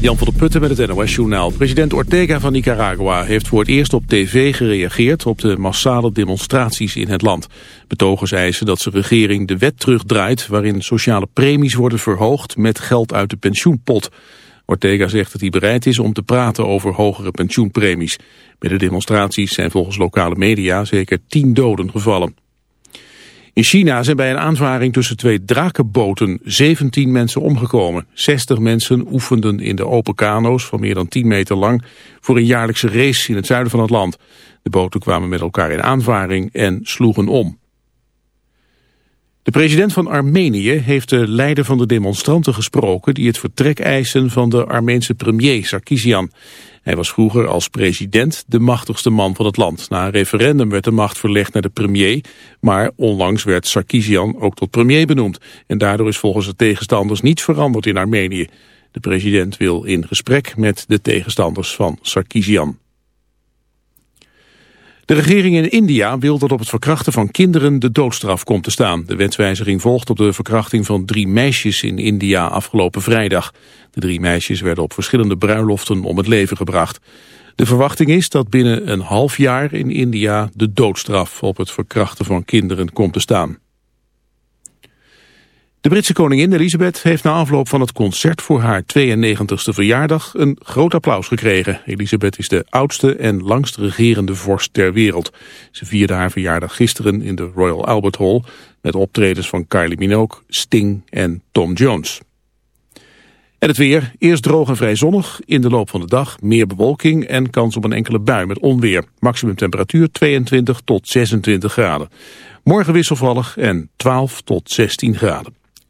Jan van der Putten met het NOS-journaal. President Ortega van Nicaragua heeft voor het eerst op tv gereageerd op de massale demonstraties in het land. Betogers eisen dat zijn regering de wet terugdraait waarin sociale premies worden verhoogd met geld uit de pensioenpot. Ortega zegt dat hij bereid is om te praten over hogere pensioenpremies. Bij de demonstraties zijn volgens lokale media zeker tien doden gevallen. In China zijn bij een aanvaring tussen twee drakenboten 17 mensen omgekomen. 60 mensen oefenden in de open kano's van meer dan 10 meter lang voor een jaarlijkse race in het zuiden van het land. De boten kwamen met elkaar in aanvaring en sloegen om. De president van Armenië heeft de leider van de demonstranten gesproken die het vertrek eisen van de Armeense premier Sarkisian. Hij was vroeger als president de machtigste man van het land. Na een referendum werd de macht verlegd naar de premier, maar onlangs werd Sarkisian ook tot premier benoemd. En daardoor is volgens de tegenstanders niets veranderd in Armenië. De president wil in gesprek met de tegenstanders van Sarkisian. De regering in India wil dat op het verkrachten van kinderen de doodstraf komt te staan. De wetswijziging volgt op de verkrachting van drie meisjes in India afgelopen vrijdag. De drie meisjes werden op verschillende bruiloften om het leven gebracht. De verwachting is dat binnen een half jaar in India de doodstraf op het verkrachten van kinderen komt te staan. De Britse koningin Elisabeth heeft na afloop van het concert voor haar 92e verjaardag een groot applaus gekregen. Elisabeth is de oudste en langst regerende vorst ter wereld. Ze vierde haar verjaardag gisteren in de Royal Albert Hall met optredens van Kylie Minogue, Sting en Tom Jones. En het weer, eerst droog en vrij zonnig, in de loop van de dag meer bewolking en kans op een enkele bui met onweer. Maximum temperatuur 22 tot 26 graden. Morgen wisselvallig en 12 tot 16 graden.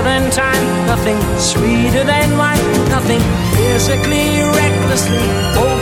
than time, nothing sweeter than wine, nothing physically recklessly over.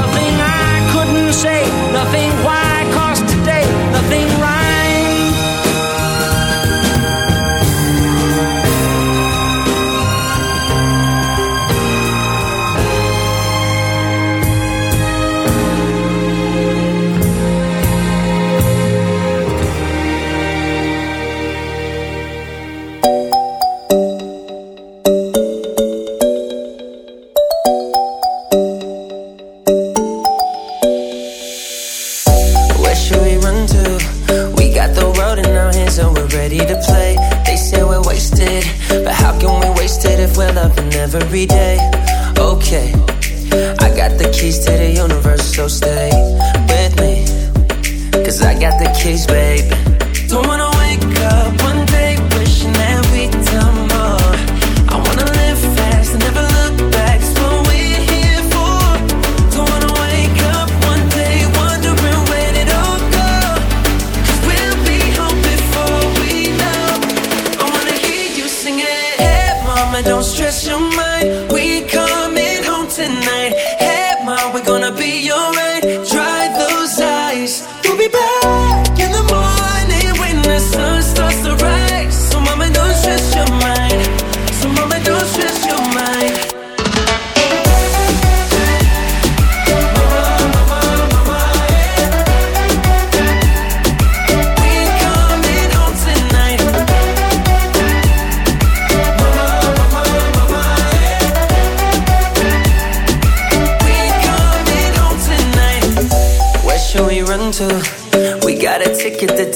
Nothing I couldn't say, nothing why, nothing right.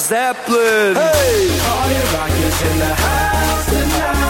Zeppelin. Hey! Rockers in the house tonight.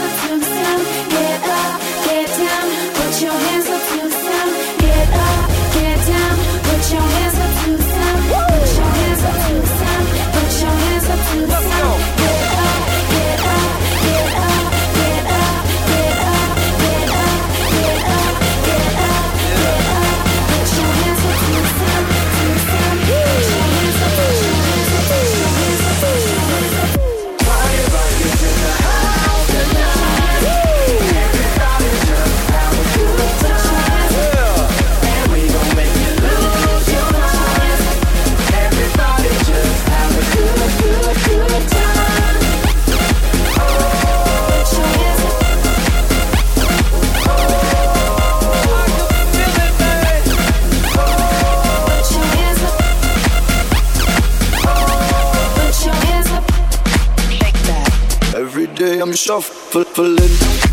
shuffling.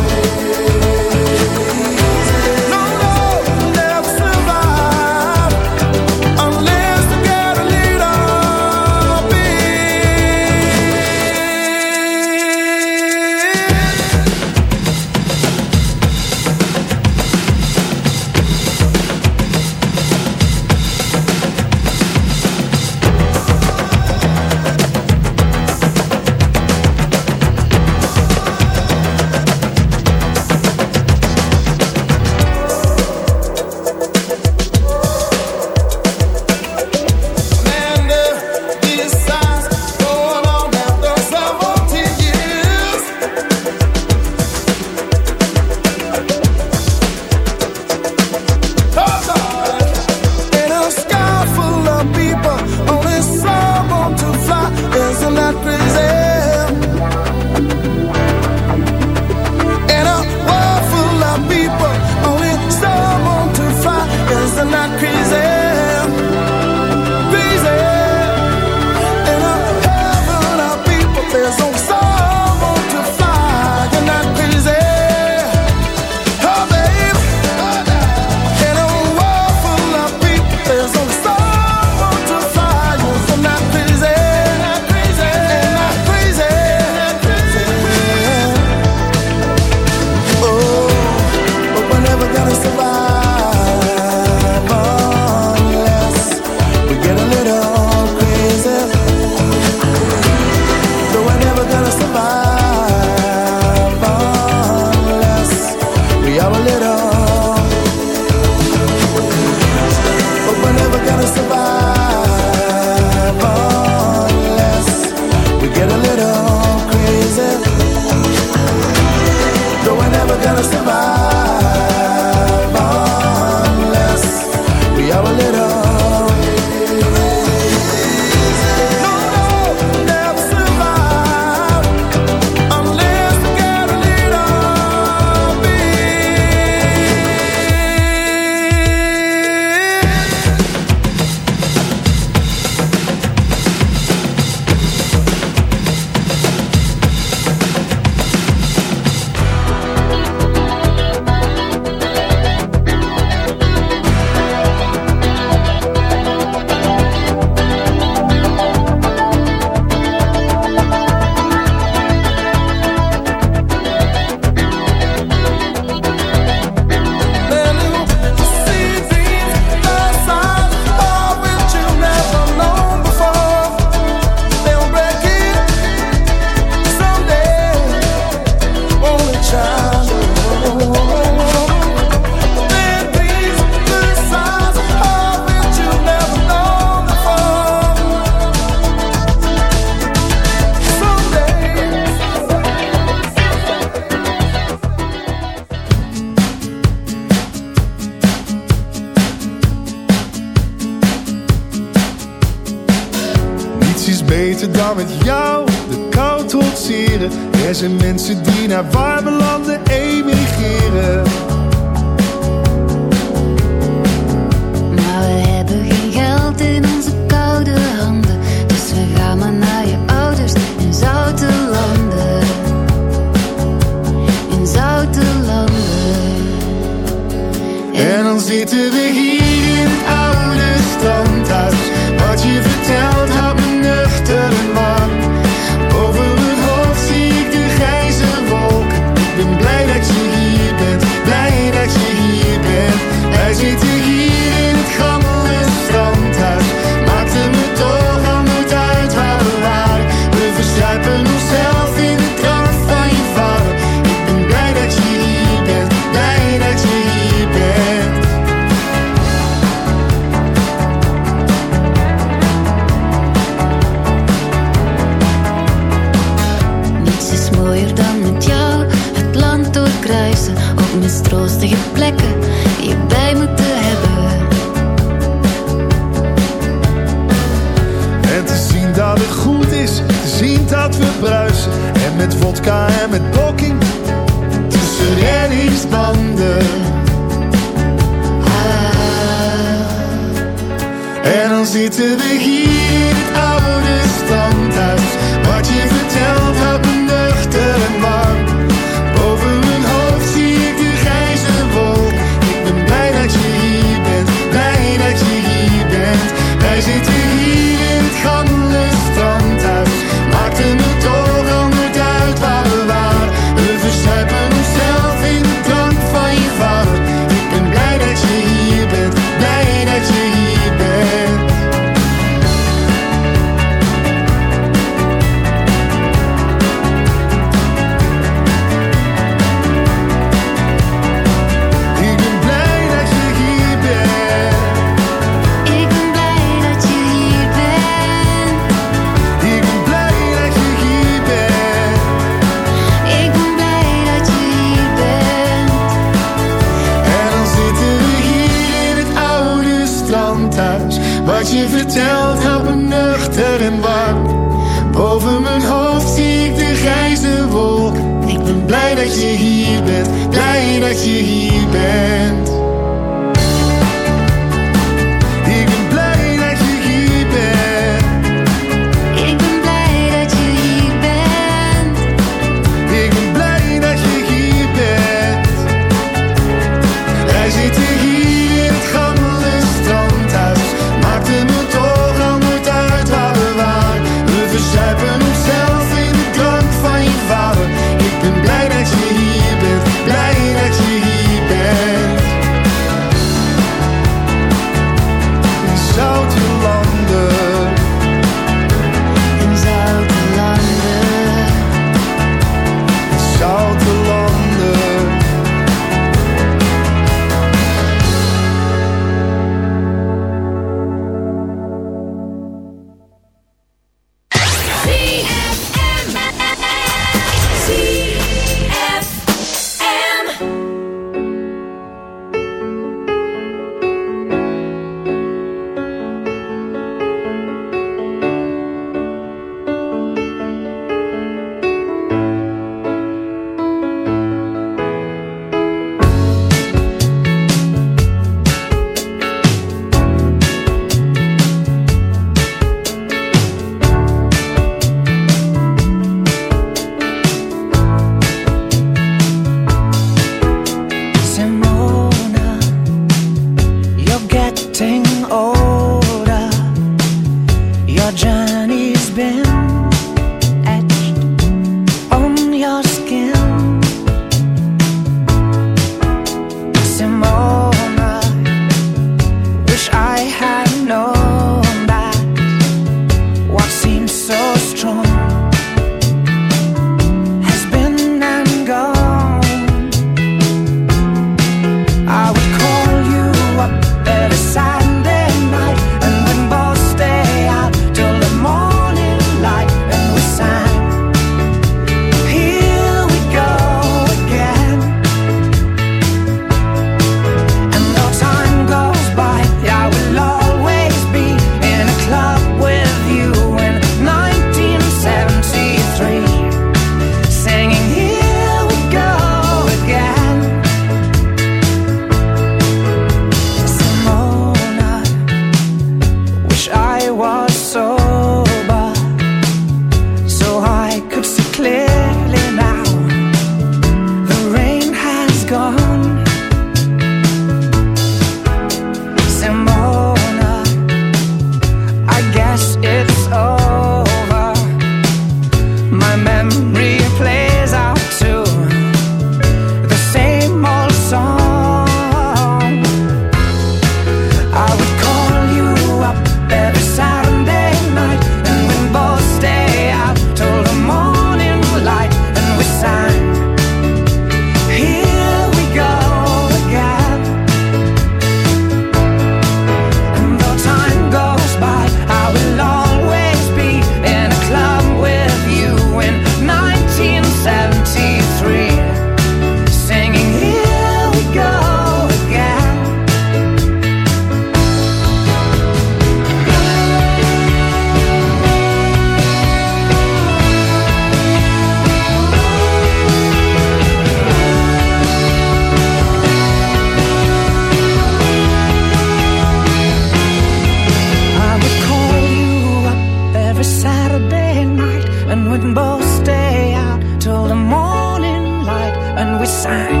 Saturday night and we'd both stay out till the morning light and we sang.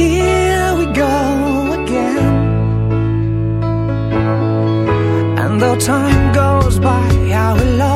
Here we go again. And though time goes by, how we love.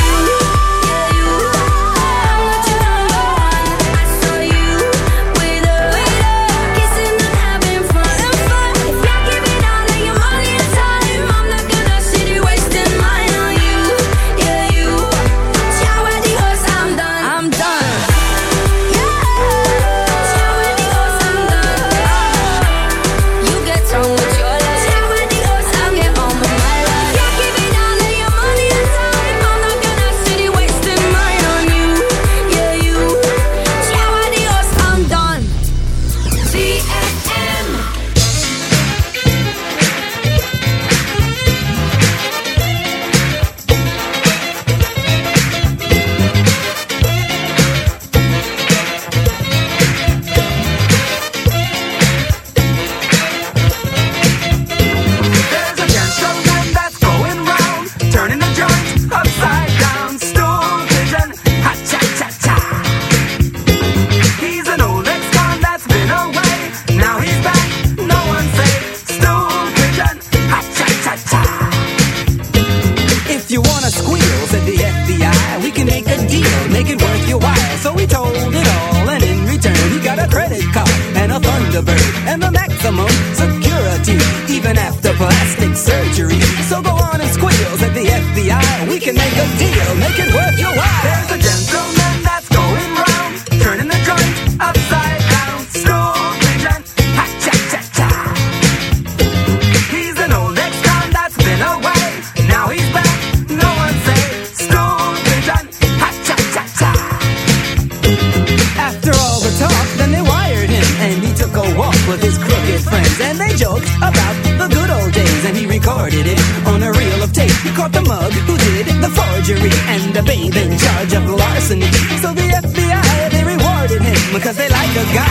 Cause they like a guy.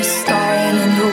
starring in your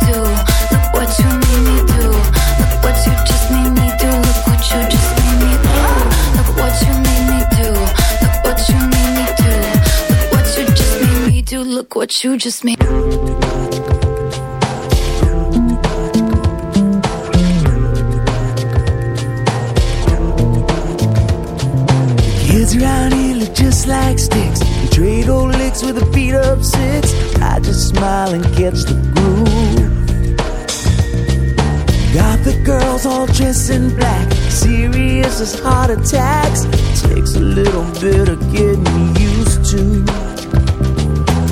What you just made. Kids around here look just like sticks. We trade old licks with a beat up six. I just smile and catch the groove. Got the girls all dressed in black, serious as heart attacks. Takes a little bit of getting used to.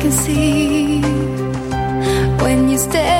can see when you stay